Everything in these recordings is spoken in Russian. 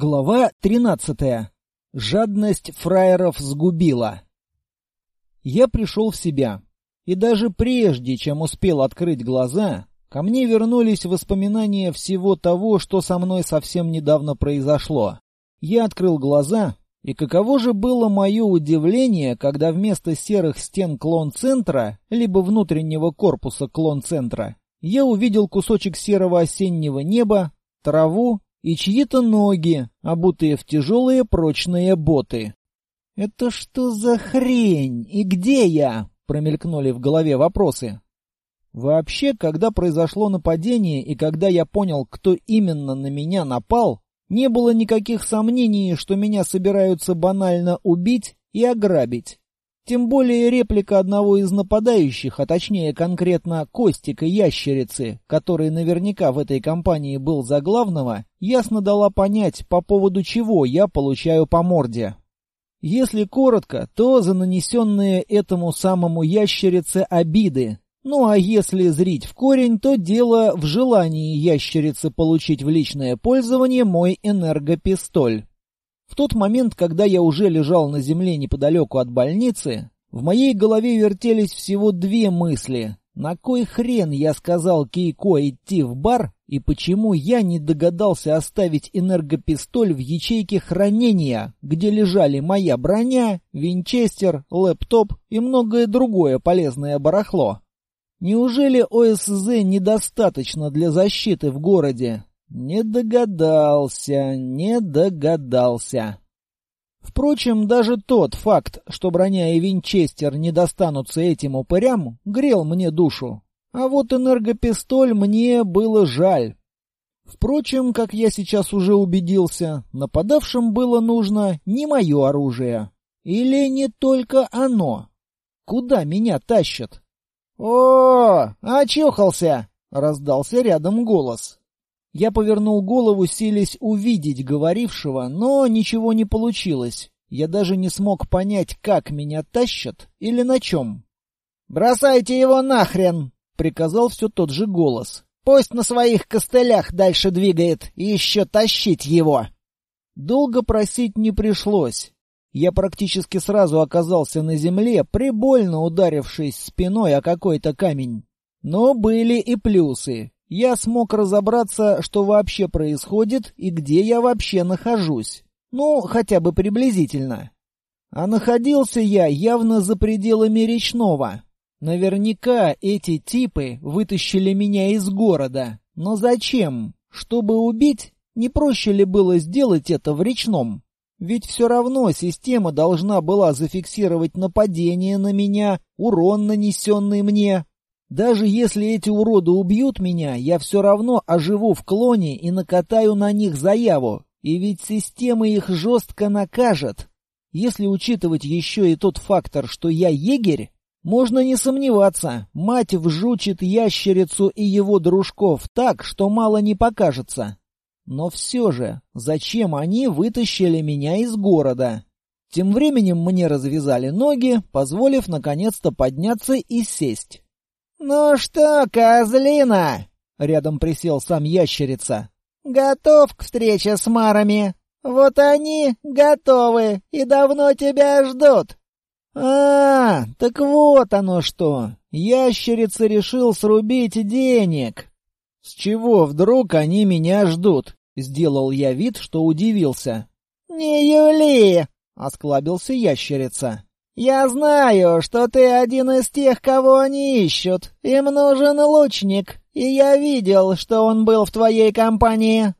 Глава 13. Жадность фраеров сгубила. Я пришел в себя. И даже прежде, чем успел открыть глаза, ко мне вернулись воспоминания всего того, что со мной совсем недавно произошло. Я открыл глаза, и каково же было мое удивление, когда вместо серых стен клон-центра, либо внутреннего корпуса клон-центра, я увидел кусочек серого осеннего неба, траву и чьи-то ноги, обутые в тяжелые прочные боты. «Это что за хрень? И где я?» — промелькнули в голове вопросы. Вообще, когда произошло нападение и когда я понял, кто именно на меня напал, не было никаких сомнений, что меня собираются банально убить и ограбить. Тем более реплика одного из нападающих, а точнее конкретно Костика Ящерицы, который наверняка в этой компании был за главного, ясно дала понять, по поводу чего я получаю по морде. Если коротко, то за нанесенные этому самому ящерице обиды. Ну а если зрить в корень, то дело в желании ящерицы получить в личное пользование мой энергопистоль. В тот момент, когда я уже лежал на земле неподалеку от больницы, в моей голове вертелись всего две мысли. На кой хрен я сказал Кейко идти в бар, и почему я не догадался оставить энергопистоль в ячейке хранения, где лежали моя броня, винчестер, лэптоп и многое другое полезное барахло? Неужели ОСЗ недостаточно для защиты в городе? Не догадался, не догадался. Впрочем, даже тот факт, что броня и винчестер не достанутся этим упырям, грел мне душу. А вот энергопистоль мне было жаль. Впрочем, как я сейчас уже убедился, нападавшим было нужно не мое оружие. Или не только оно. Куда меня тащат? «О, очухался!» — раздался рядом голос. Я повернул голову, силясь увидеть говорившего, но ничего не получилось. Я даже не смог понять, как меня тащат или на чем. «Бросайте его нахрен!» — приказал все тот же голос. «Пусть на своих костылях дальше двигает, и еще тащить его!» Долго просить не пришлось. Я практически сразу оказался на земле, прибольно ударившись спиной о какой-то камень. Но были и плюсы я смог разобраться, что вообще происходит и где я вообще нахожусь. Ну, хотя бы приблизительно. А находился я явно за пределами речного. Наверняка эти типы вытащили меня из города. Но зачем? Чтобы убить? Не проще ли было сделать это в речном? Ведь все равно система должна была зафиксировать нападение на меня, урон, нанесенный мне, даже если эти уроды убьют меня, я все равно оживу в клоне и накатаю на них заяву. И ведь система их жестко накажет. Если учитывать еще и тот фактор, что я егерь, можно не сомневаться, мать вжучит ящерицу и его дружков так, что мало не покажется. Но все же, зачем они вытащили меня из города? Тем временем мне развязали ноги, позволив наконец-то подняться и сесть. «Ну что, козлина?» — рядом присел сам ящерица. «Готов к встрече с марами? Вот они готовы и давно тебя ждут». «А, так вот оно что! Ящерица решил срубить денег!» «С чего вдруг они меня ждут?» — сделал я вид, что удивился. «Не юли!» — осклабился ящерица. «Я знаю, что ты один из тех, кого они ищут. Им нужен лучник, и я видел, что он был в твоей компании».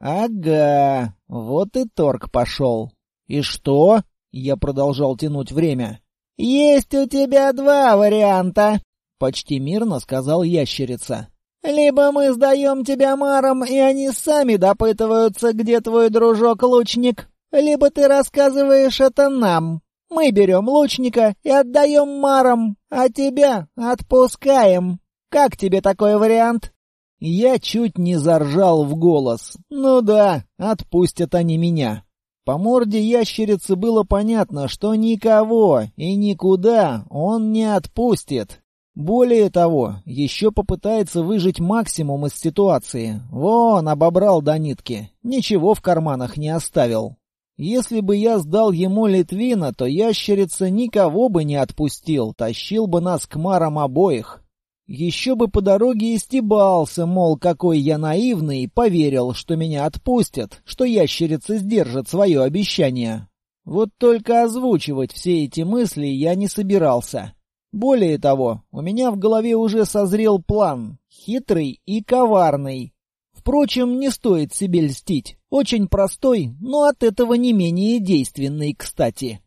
«Ага, вот и торг пошел. И что?» — я продолжал тянуть время. «Есть у тебя два варианта», — почти мирно сказал ящерица. «Либо мы сдаем тебя марам, и они сами допытываются, где твой дружок-лучник, либо ты рассказываешь это нам, мы берем лучника и отдаем марам, а тебя отпускаем. Как тебе такой вариант?» Я чуть не заржал в голос. «Ну да, отпустят они меня». По морде ящерицы было понятно, что никого и никуда он не отпустит. Более того, еще попытается выжить максимум из ситуации. Вон, обобрал до нитки. Ничего в карманах не оставил. Если бы я сдал ему Литвина, то ящерица никого бы не отпустил, тащил бы нас к марам обоих. Еще бы по дороге истебался, мол, какой я наивный, поверил, что меня отпустят, что ящерица сдержит свое обещание. Вот только озвучивать все эти мысли я не собирался. Более того, у меня в голове уже созрел план, хитрый и коварный. Впрочем, не стоит себе льстить. Очень простой, но от этого не менее действенный, кстати.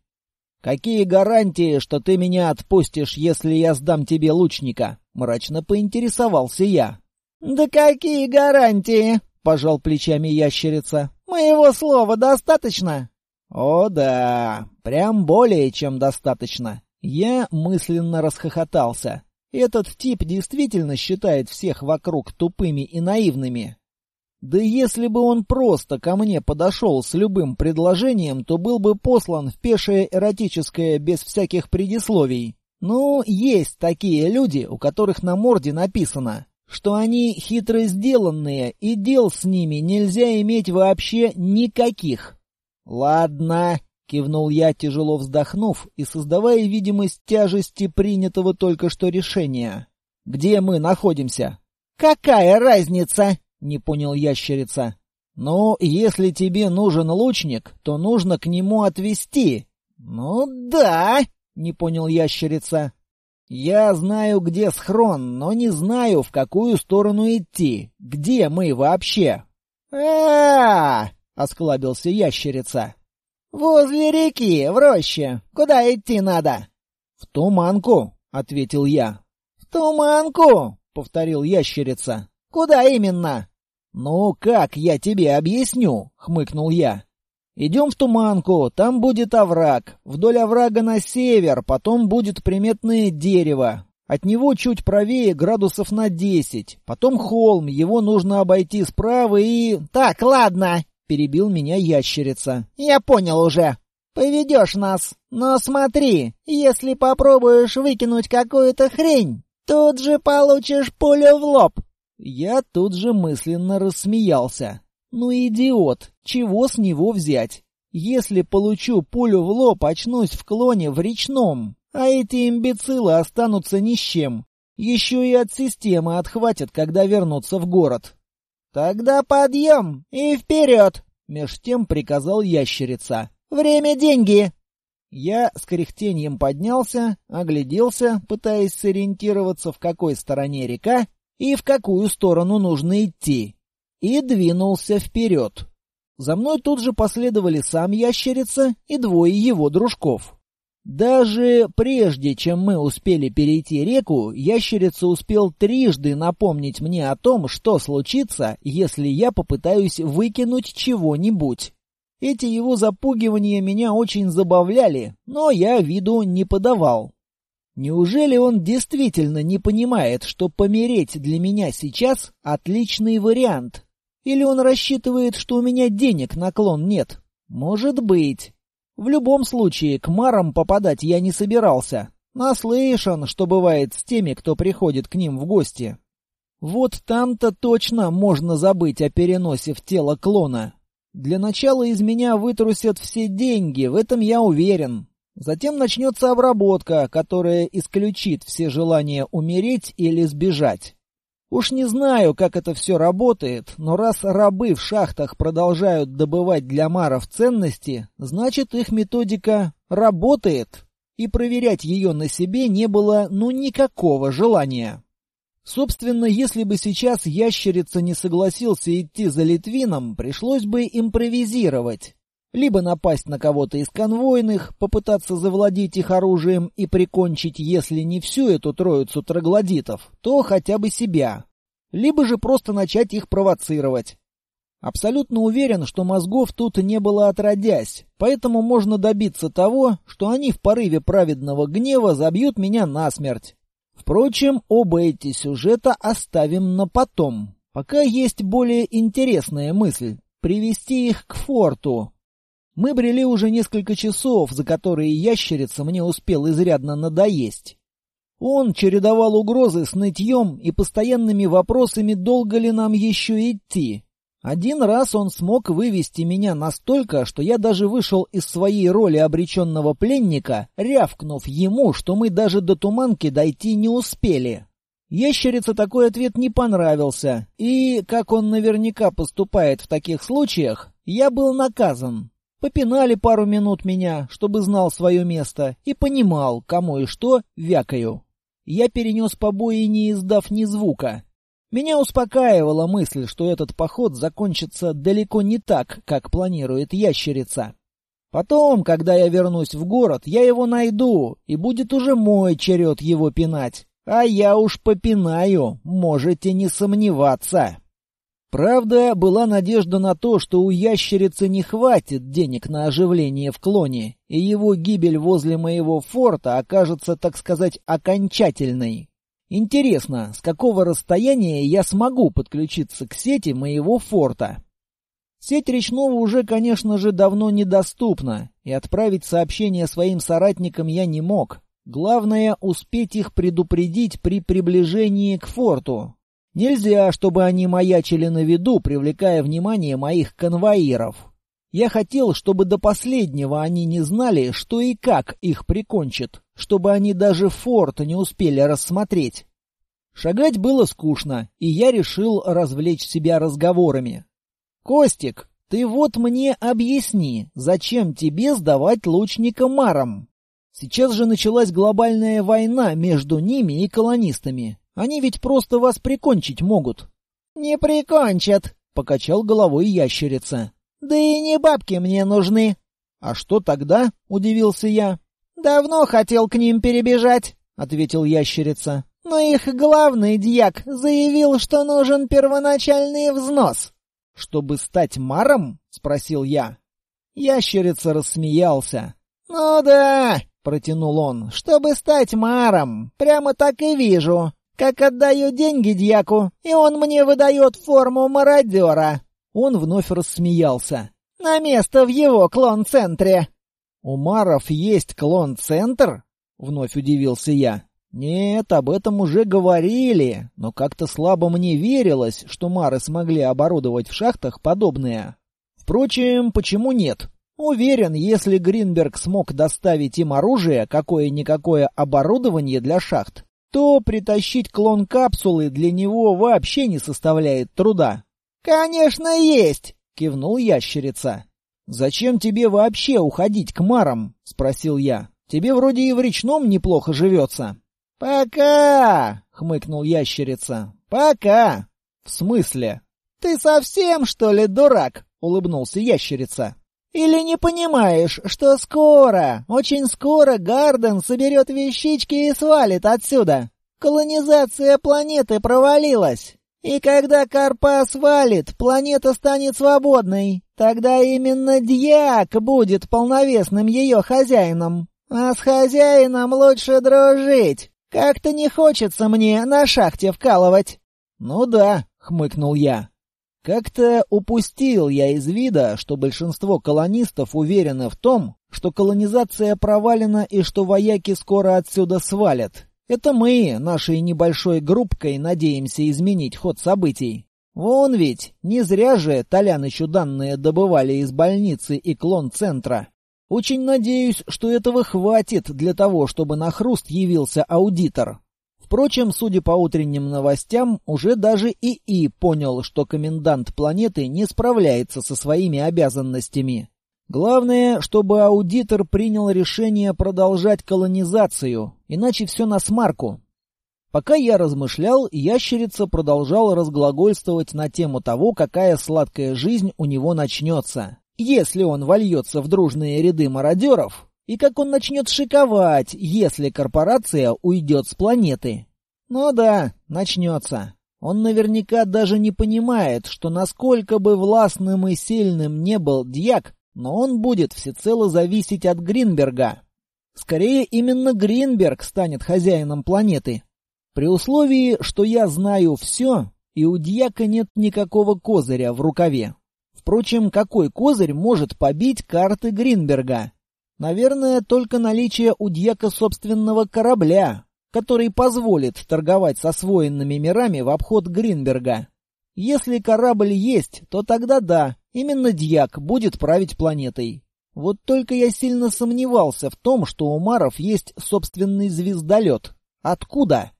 «Какие гарантии, что ты меня отпустишь, если я сдам тебе лучника?» — мрачно поинтересовался я. «Да какие гарантии?» — пожал плечами ящерица. «Моего слова достаточно?» «О да, прям более чем достаточно». Я мысленно расхохотался. Этот тип действительно считает всех вокруг тупыми и наивными. Да если бы он просто ко мне подошел с любым предложением, то был бы послан в пешее эротическое без всяких предисловий. Ну, есть такие люди, у которых на морде написано, что они хитро сделанные, и дел с ними нельзя иметь вообще никаких. «Ладно», — кивнул я, тяжело вздохнув и создавая видимость тяжести принятого только что решения. «Где мы находимся?» «Какая разница?» Не понял ящерица. «Ну, если тебе нужен лучник, то нужно к нему отвезти». «Ну да», — не понял ящерица. «Я знаю, где схрон, но не знаю, в какую сторону идти. Где мы вообще?» а осклабился ящерица. «Возле реки, в роще. Куда идти надо?» «В туманку», — ответил я. «В туманку», — повторил ящерица. «Куда именно?» «Ну, как я тебе объясню?» — хмыкнул я. «Идем в Туманку, там будет овраг. Вдоль оврага на север, потом будет приметное дерево. От него чуть правее градусов на десять. Потом холм, его нужно обойти справа и...» «Так, ладно!» — перебил меня ящерица. «Я понял уже. Поведешь нас. Но смотри, если попробуешь выкинуть какую-то хрень, тут же получишь пулю в лоб. Я тут же мысленно рассмеялся. Ну идиот, чего с него взять? Если получу пулю в лоб, очнусь в клоне в речном, а эти имбецилы останутся ни с чем. Еще и от системы отхватят, когда вернутся в город. «Тогда подъем и вперед!» — меж тем приказал ящерица. «Время — деньги!» Я с кряхтением поднялся, огляделся, пытаясь сориентироваться, в какой стороне река, и в какую сторону нужно идти, и двинулся вперед. За мной тут же последовали сам ящерица и двое его дружков. Даже прежде, чем мы успели перейти реку, ящерица успел трижды напомнить мне о том, что случится, если я попытаюсь выкинуть чего-нибудь. Эти его запугивания меня очень забавляли, но я виду не подавал. Неужели он действительно не понимает, что помереть для меня сейчас — отличный вариант? Или он рассчитывает, что у меня денег наклон нет? Может быть. В любом случае, к марам попадать я не собирался. Наслышан, что бывает с теми, кто приходит к ним в гости. Вот там-то точно можно забыть о переносе в тело клона. Для начала из меня вытрусят все деньги, в этом я уверен. Затем начнется обработка, которая исключит все желания умереть или сбежать. Уж не знаю, как это все работает, но раз рабы в шахтах продолжают добывать для маров ценности, значит их методика работает, и проверять ее на себе не было ну никакого желания. Собственно, если бы сейчас ящерица не согласился идти за Литвином, пришлось бы импровизировать либо напасть на кого-то из конвойных, попытаться завладеть их оружием и прикончить, если не всю эту троицу троглодитов, то хотя бы себя, либо же просто начать их провоцировать. Абсолютно уверен, что мозгов тут не было отродясь, поэтому можно добиться того, что они в порыве праведного гнева забьют меня насмерть. Впрочем, оба эти сюжета оставим на потом. Пока есть более интересная мысль — привести их к форту, мы брели уже несколько часов, за которые ящерица мне успел изрядно надоесть. Он чередовал угрозы с нытьем и постоянными вопросами, долго ли нам еще идти. Один раз он смог вывести меня настолько, что я даже вышел из своей роли обреченного пленника, рявкнув ему, что мы даже до туманки дойти не успели. Ящерице такой ответ не понравился, и, как он наверняка поступает в таких случаях, я был наказан. Попинали пару минут меня, чтобы знал свое место, и понимал, кому и что вякаю. Я перенес побои, не издав ни звука, меня успокаивала мысль, что этот поход закончится далеко не так, как планирует ящерица. Потом, когда я вернусь в город, я его найду, и будет уже мой черед его пинать. А я уж попинаю, можете не сомневаться. Правда, была надежда на то, что у ящерицы не хватит денег на оживление в клоне, и его гибель возле моего форта окажется, так сказать, окончательной. Интересно, с какого расстояния я смогу подключиться к сети моего форта? Сеть речного уже, конечно же, давно недоступна, и отправить сообщение своим соратникам я не мог. Главное — успеть их предупредить при приближении к форту. Нельзя, чтобы они маячили на виду, привлекая внимание моих конвоиров. Я хотел, чтобы до последнего они не знали, что и как их прикончат чтобы они даже форт не успели рассмотреть. Шагать было скучно, и я решил развлечь себя разговорами. «Костик, ты вот мне объясни, зачем тебе сдавать лучника маром? Сейчас же началась глобальная война между ними и колонистами. Они ведь просто вас прикончить могут». «Не прикончат», — покачал головой ящерица. «Да и не бабки мне нужны». «А что тогда?» — удивился я. «Давно хотел к ним перебежать», — ответил ящерица. «Но их главный дьяк заявил, что нужен первоначальный взнос». «Чтобы стать маром?» — спросил я. Ящерица рассмеялся. «Ну да», — протянул он, — «чтобы стать маром. Прямо так и вижу. Как отдаю деньги дьяку, и он мне выдает форму мародера». Он вновь рассмеялся. «На место в его клон-центре». «У Маров есть клон-центр?» — вновь удивился я. «Нет, об этом уже говорили, но как-то слабо мне верилось, что Мары смогли оборудовать в шахтах подобное. Впрочем, почему нет? Уверен, если Гринберг смог доставить им оружие, какое-никакое оборудование для шахт, то притащить клон капсулы для него вообще не составляет труда». «Конечно, есть!» — кивнул ящерица. «Зачем тебе вообще уходить к марам?» — спросил я. «Тебе вроде и в речном неплохо живется». «Пока!» — хмыкнул ящерица. «Пока!» «В смысле?» «Ты совсем, что ли, дурак?» — улыбнулся ящерица. «Или не понимаешь, что скоро, очень скоро Гарден соберет вещички и свалит отсюда? Колонизация планеты провалилась. И когда Карпа свалит, планета станет свободной. Тогда именно Дьяк будет полновесным ее хозяином. А с хозяином лучше дружить. Как-то не хочется мне на шахте вкалывать. Ну да, хмыкнул я. Как-то упустил я из вида, что большинство колонистов уверены в том, что колонизация провалена и что вояки скоро отсюда свалят. Это мы, нашей небольшой группкой, надеемся изменить ход событий. Вон ведь, не зря же Толянычу данные добывали из больницы и клон-центра. Очень надеюсь, что этого хватит для того, чтобы на хруст явился аудитор. Впрочем, судя по утренним новостям, уже даже ИИ понял, что комендант планеты не справляется со своими обязанностями. Главное, чтобы аудитор принял решение продолжать колонизацию, иначе все на смарку. Пока я размышлял, ящерица продолжал разглагольствовать на тему того, какая сладкая жизнь у него начнется, если он вольется в дружные ряды мародеров, и как он начнет шиковать, если корпорация уйдет с планеты. Ну да, начнется. Он наверняка даже не понимает, что насколько бы властным и сильным не был дьяк, но он будет всецело зависеть от Гринберга. Скорее, именно Гринберг станет хозяином планеты. При условии, что я знаю все, и у дьяка нет никакого козыря в рукаве. Впрочем, какой козырь может побить карты Гринберга? Наверное, только наличие у дьяка собственного корабля. который позволит торговать с освоенными мирами в обход Гринберга. Если корабль есть, то тогда да, именно Дьяк будет править планетой. Вот только я сильно сомневался в том, что у Маров есть собственный звездолет. Откуда?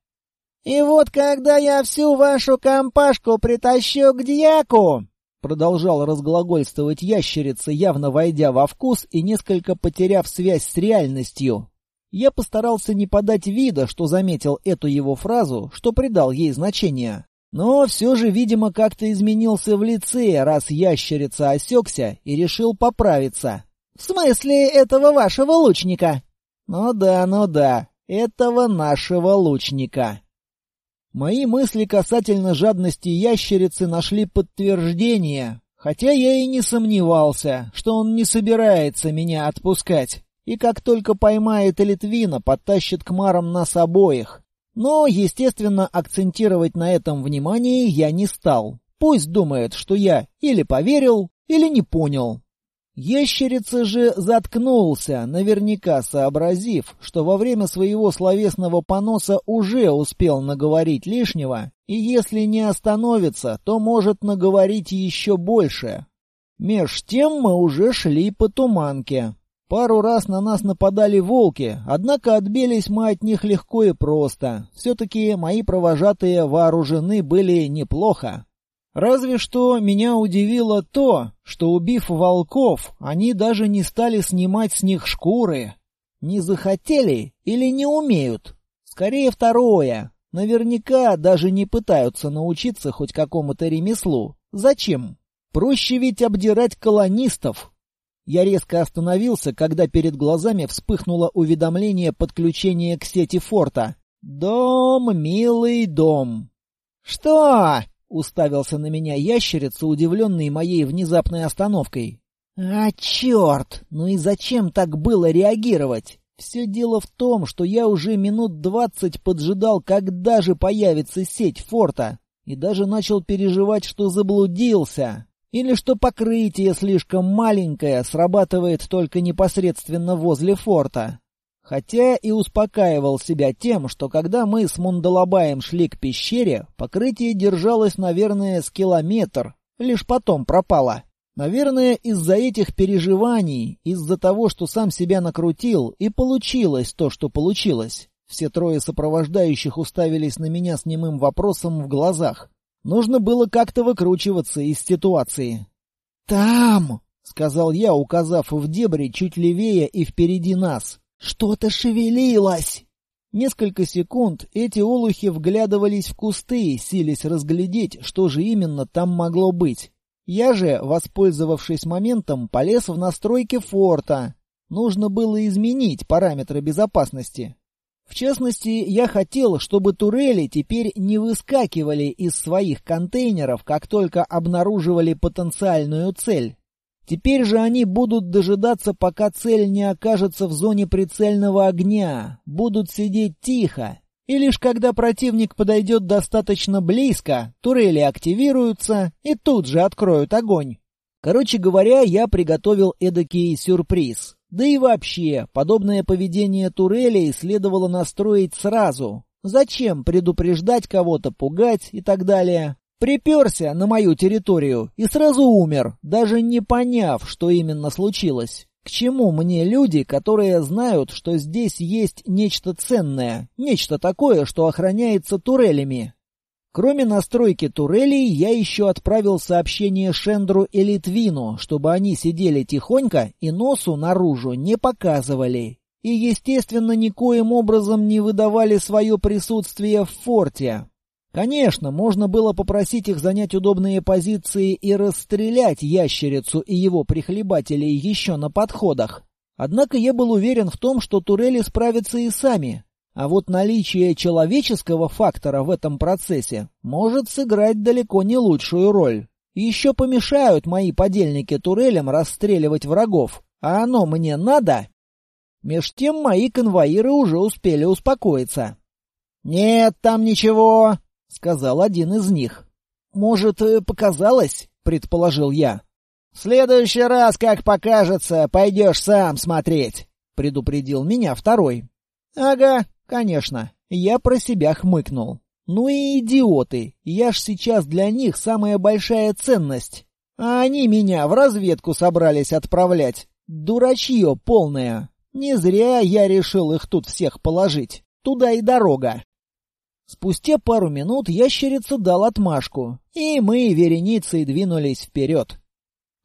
«И вот когда я всю вашу компашку притащу к дьяку!» Продолжал разглагольствовать ящерица, явно войдя во вкус и несколько потеряв связь с реальностью. Я постарался не подать вида, что заметил эту его фразу, что придал ей значение. Но все же, видимо, как-то изменился в лице, раз ящерица осекся и решил поправиться. «В смысле этого вашего лучника?» «Ну да, ну да, этого нашего лучника». Мои мысли касательно жадности ящерицы нашли подтверждение, хотя я и не сомневался, что он не собирается меня отпускать, и как только поймает Литвина, подтащит к марам нас обоих. Но, естественно, акцентировать на этом внимание я не стал. Пусть думает, что я или поверил, или не понял. Ящерица же заткнулся, наверняка сообразив, что во время своего словесного поноса уже успел наговорить лишнего, и если не остановится, то может наговорить еще больше. Меж тем мы уже шли по туманке. Пару раз на нас нападали волки, однако отбились мы от них легко и просто. Все-таки мои провожатые вооружены были неплохо. Разве что меня удивило то, что, убив волков, они даже не стали снимать с них шкуры. Не захотели или не умеют? Скорее второе. Наверняка даже не пытаются научиться хоть какому-то ремеслу. Зачем? Проще ведь обдирать колонистов. Я резко остановился, когда перед глазами вспыхнуло уведомление подключения к сети форта. «Дом, милый дом». «Что?» Уставился на меня ящерица, удивленный моей внезапной остановкой. «А, черт! Ну и зачем так было реагировать?» Все дело в том, что я уже минут двадцать поджидал, когда же появится сеть форта, и даже начал переживать, что заблудился, или что покрытие слишком маленькое срабатывает только непосредственно возле форта. Хотя и успокаивал себя тем, что когда мы с Мундалабаем шли к пещере, покрытие держалось, наверное, с километр, лишь потом пропало. Наверное, из-за этих переживаний, из-за того, что сам себя накрутил, и получилось то, что получилось. Все трое сопровождающих уставились на меня с немым вопросом в глазах. Нужно было как-то выкручиваться из ситуации. «Там!» — сказал я, указав в дебри чуть левее и впереди нас. Что-то шевелилось! Несколько секунд эти олухи вглядывались в кусты, сились разглядеть, что же именно там могло быть. Я же, воспользовавшись моментом, полез в настройки форта. Нужно было изменить параметры безопасности. В частности, я хотел, чтобы турели теперь не выскакивали из своих контейнеров, как только обнаруживали потенциальную цель. Теперь же они будут дожидаться, пока цель не окажется в зоне прицельного огня, будут сидеть тихо, и лишь когда противник подойдет достаточно близко, турели активируются и тут же откроют огонь. Короче говоря, я приготовил эдакий сюрприз. Да и вообще, подобное поведение турелей следовало настроить сразу. Зачем предупреждать кого-то, пугать и так далее? Приперся на мою территорию и сразу умер, даже не поняв, что именно случилось. К чему мне люди, которые знают, что здесь есть нечто ценное, нечто такое, что охраняется турелями? Кроме настройки турелей, я еще отправил сообщение Шендру и Литвину, чтобы они сидели тихонько и носу наружу не показывали. И, естественно, никоим образом не выдавали свое присутствие в форте, Конечно, можно было попросить их занять удобные позиции и расстрелять ящерицу и его прихлебателей еще на подходах. Однако я был уверен в том, что турели справятся и сами. А вот наличие человеческого фактора в этом процессе может сыграть далеко не лучшую роль. Еще помешают мои подельники турелям расстреливать врагов. А оно мне надо? Меж тем мои конвоиры уже успели успокоиться. «Нет там ничего», — сказал один из них. «Может, э, показалось?» — предположил я. «В следующий раз, как покажется, пойдешь сам смотреть», — предупредил меня второй. «Ага, конечно. Я про себя хмыкнул. Ну и идиоты, я ж сейчас для них самая большая ценность. А они меня в разведку собрались отправлять. Дурачье полное. Не зря я решил их тут всех положить. Туда и дорога. Спустя пару минут ящерица дал отмашку, и мы вереницей двинулись вперед.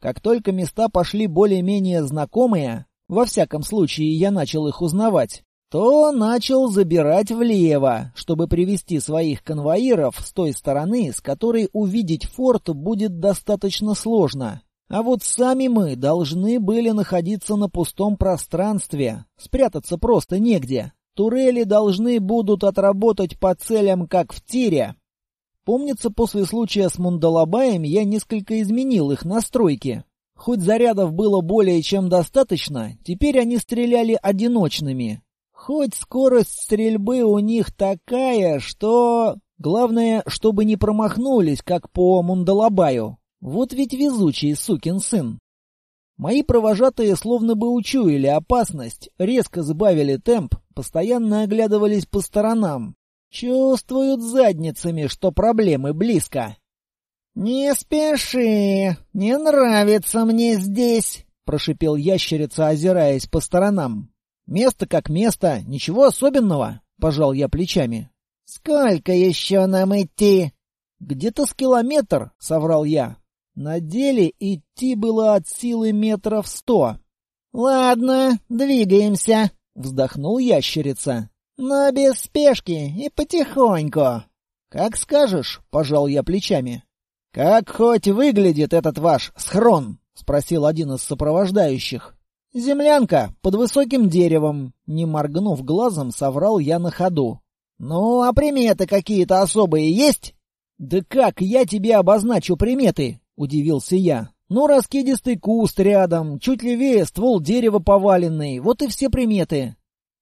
Как только места пошли более-менее знакомые, во всяком случае я начал их узнавать, то начал забирать влево, чтобы привести своих конвоиров с той стороны, с которой увидеть форт будет достаточно сложно. А вот сами мы должны были находиться на пустом пространстве, спрятаться просто негде. Турели должны будут отработать по целям, как в тире. Помнится, после случая с Мундалабаем я несколько изменил их настройки. Хоть зарядов было более чем достаточно, теперь они стреляли одиночными, Хоть скорость стрельбы у них такая, что... Главное, чтобы не промахнулись, как по Мундалабаю. Вот ведь везучий сукин сын. Мои провожатые словно бы учуяли опасность, резко сбавили темп, постоянно оглядывались по сторонам. Чувствуют задницами, что проблемы близко. «Не спеши, не нравится мне здесь», — прошипел ящерица, озираясь по сторонам. Место как место, ничего особенного, пожал я плечами. Сколько еще нам идти? Где-то с километр, соврал я. На деле идти было от силы метров сто. Ладно, двигаемся, вздохнул ящерица. Но без спешки и потихоньку. Как скажешь, пожал я плечами. Как хоть выглядит этот ваш схрон? спросил один из сопровождающих. «Землянка под высоким деревом», — не моргнув глазом, соврал я на ходу. «Ну, а приметы какие-то особые есть?» «Да как я тебе обозначу приметы?» — удивился я. «Ну, раскидистый куст рядом, чуть левее ствол дерева поваленный, вот и все приметы».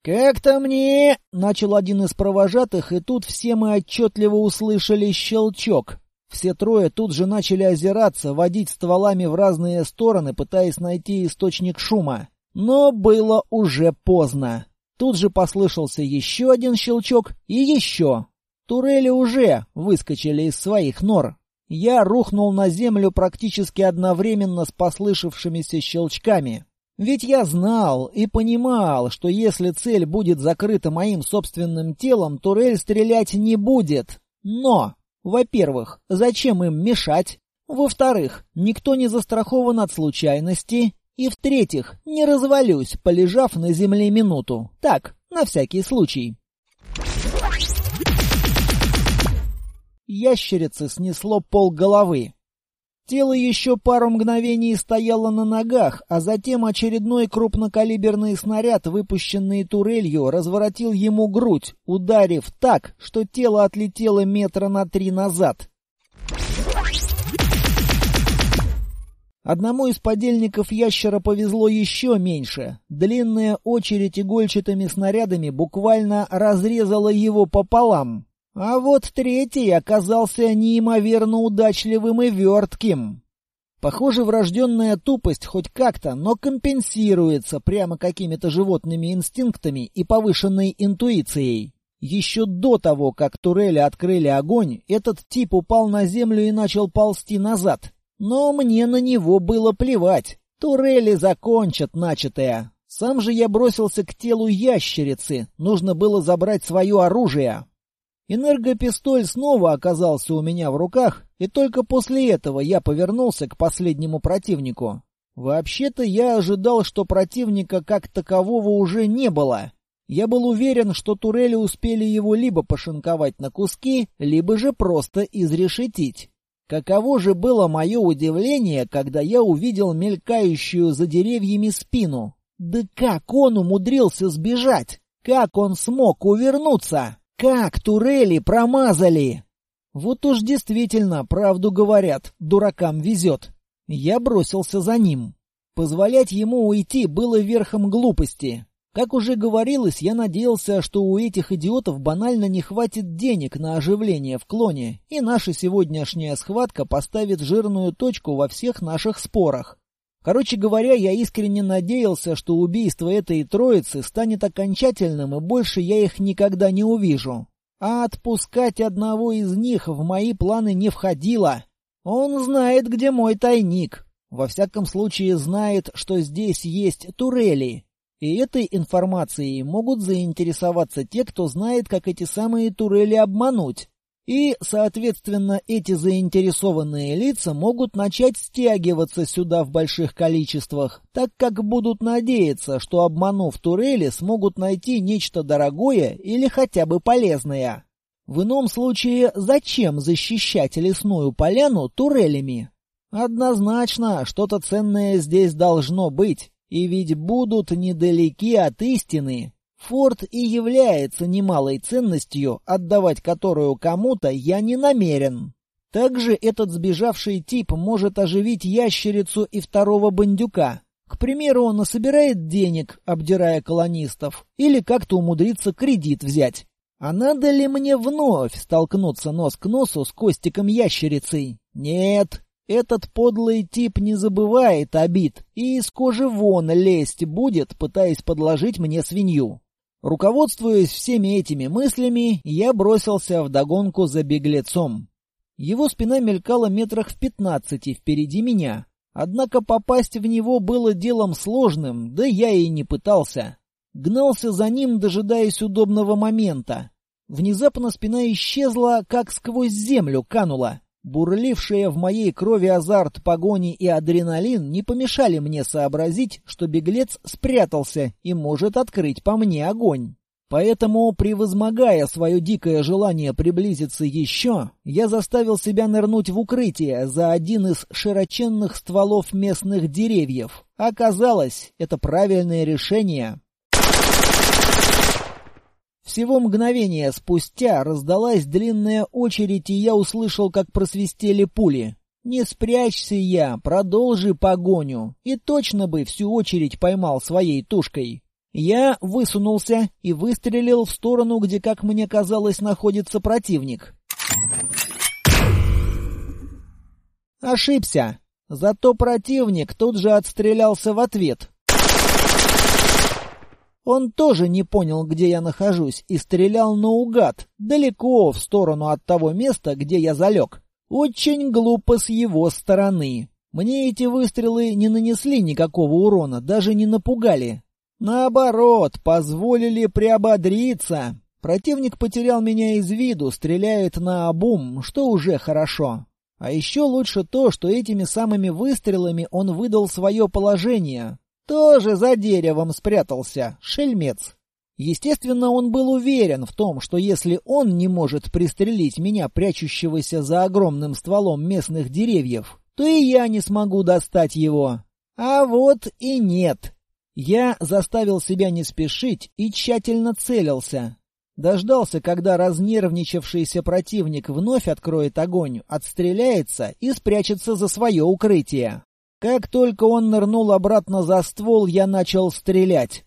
«Как-то мне...» — начал один из провожатых, и тут все мы отчетливо услышали щелчок. Все трое тут же начали озираться, водить стволами в разные стороны, пытаясь найти источник шума. Но было уже поздно. Тут же послышался еще один щелчок и еще. Турели уже выскочили из своих нор. Я рухнул на землю практически одновременно с послышавшимися щелчками. Ведь я знал и понимал, что если цель будет закрыта моим собственным телом, турель стрелять не будет. Но во-первых, зачем им мешать? Во-вторых, никто не застрахован от случайности. И в-третьих, не развалюсь, полежав на земле минуту. Так, на всякий случай. Ящерицы снесло пол головы. Тело еще пару мгновений стояло на ногах, а затем очередной крупнокалиберный снаряд, выпущенный турелью, разворотил ему грудь, ударив так, что тело отлетело метра на три назад. Одному из подельников ящера повезло еще меньше. Длинная очередь игольчатыми снарядами буквально разрезала его пополам. А вот третий оказался неимоверно удачливым и вертким. Похоже, врожденная тупость хоть как-то, но компенсируется прямо какими-то животными инстинктами и повышенной интуицией. Еще до того, как турели открыли огонь, этот тип упал на землю и начал ползти назад. Но мне на него было плевать. Турели закончат начатое. Сам же я бросился к телу ящерицы. Нужно было забрать свое оружие. Энергопистоль снова оказался у меня в руках, и только после этого я повернулся к последнему противнику. Вообще-то я ожидал, что противника как такового уже не было. Я был уверен, что турели успели его либо пошинковать на куски, либо же просто изрешетить. Каково же было мое удивление, когда я увидел мелькающую за деревьями спину. Да как он умудрился сбежать? Как он смог увернуться? Как турели промазали? Вот уж действительно, правду говорят, дуракам везет. Я бросился за ним. Позволять ему уйти было верхом глупости. Как уже говорилось, я надеялся, что у этих идиотов банально не хватит денег на оживление в клоне, и наша сегодняшняя схватка поставит жирную точку во всех наших спорах. Короче говоря, я искренне надеялся, что убийство этой троицы станет окончательным, и больше я их никогда не увижу. А отпускать одного из них в мои планы не входило. Он знает, где мой тайник. Во всяком случае, знает, что здесь есть турели. И этой информацией могут заинтересоваться те, кто знает, как эти самые турели обмануть. И, соответственно, эти заинтересованные лица могут начать стягиваться сюда в больших количествах, так как будут надеяться, что обманув турели, смогут найти нечто дорогое или хотя бы полезное. В ином случае, зачем защищать лесную поляну турелями? Однозначно, что-то ценное здесь должно быть, и ведь будут недалеки от истины, Форт и является немалой ценностью, отдавать которую кому-то я не намерен. Также этот сбежавший тип может оживить ящерицу и второго бандюка. К примеру, он насобирает денег, обдирая колонистов, или как-то умудрится кредит взять. А надо ли мне вновь столкнуться нос к носу с Костиком ящерицей? Нет, этот подлый тип не забывает обид и из кожи вон лезть будет, пытаясь подложить мне свинью. Руководствуясь всеми этими мыслями, я бросился в догонку за беглецом. Его спина мелькала метрах в пятнадцати впереди меня. Однако попасть в него было делом сложным, да я и не пытался. Гнался за ним, дожидаясь удобного момента. Внезапно спина исчезла, как сквозь землю канула. Бурлившие в моей крови азарт погони и адреналин не помешали мне сообразить, что беглец спрятался и может открыть по мне огонь. Поэтому, превозмогая свое дикое желание приблизиться еще, я заставил себя нырнуть в укрытие за один из широченных стволов местных деревьев. Оказалось, это правильное решение. Всего мгновение спустя раздалась длинная очередь, и я услышал, как просвистели пули. «Не спрячься я, продолжи погоню!» И точно бы всю очередь поймал своей тушкой. Я высунулся и выстрелил в сторону, где, как мне казалось, находится противник. Ошибся. Зато противник тут же отстрелялся в ответ. Он тоже не понял, где я нахожусь, и стрелял наугад, далеко в сторону от того места, где я залег. Очень глупо с его стороны. Мне эти выстрелы не нанесли никакого урона, даже не напугали. Наоборот, позволили приободриться. Противник потерял меня из виду, стреляет на обум, что уже хорошо. А еще лучше то, что этими самыми выстрелами он выдал свое положение. Тоже за деревом спрятался, шельмец. Естественно, он был уверен в том, что если он не может пристрелить меня, прячущегося за огромным стволом местных деревьев, то и я не смогу достать его. А вот и нет. Я заставил себя не спешить и тщательно целился. Дождался, когда разнервничавшийся противник вновь откроет огонь, отстреляется и спрячется за свое укрытие. Как только он нырнул обратно за ствол, я начал стрелять.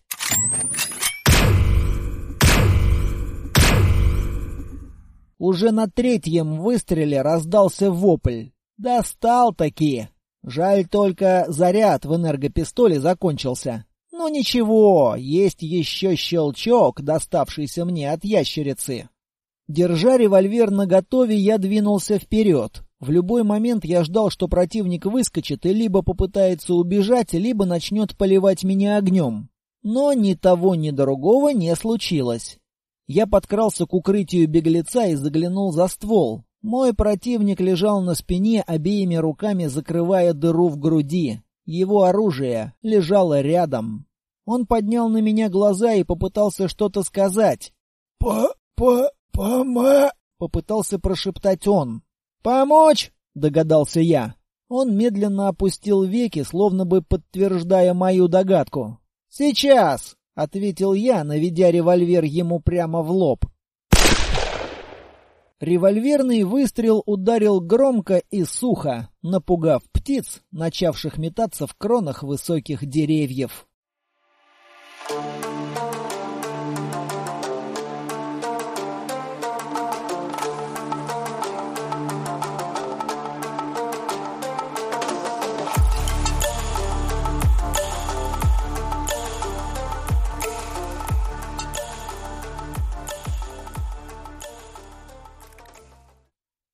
Уже на третьем выстреле раздался вопль. Достал таки. Жаль только заряд в энергопистоле закончился. Но ничего, есть еще щелчок, доставшийся мне от ящерицы. Держа револьвер наготове, я двинулся вперед. В любой момент я ждал, что противник выскочит и либо попытается убежать, либо начнет поливать меня огнем. Но ни того, ни другого не случилось. Я подкрался к укрытию беглеца и заглянул за ствол. Мой противник лежал на спине, обеими руками закрывая дыру в груди. Его оружие лежало рядом. Он поднял на меня глаза и попытался что-то сказать. «По-по-пома...» — попытался прошептать он. «Помочь?» — догадался я. Он медленно опустил веки, словно бы подтверждая мою догадку. «Сейчас!» — ответил я, наведя револьвер ему прямо в лоб. Револьверный выстрел ударил громко и сухо, напугав птиц, начавших метаться в кронах высоких деревьев.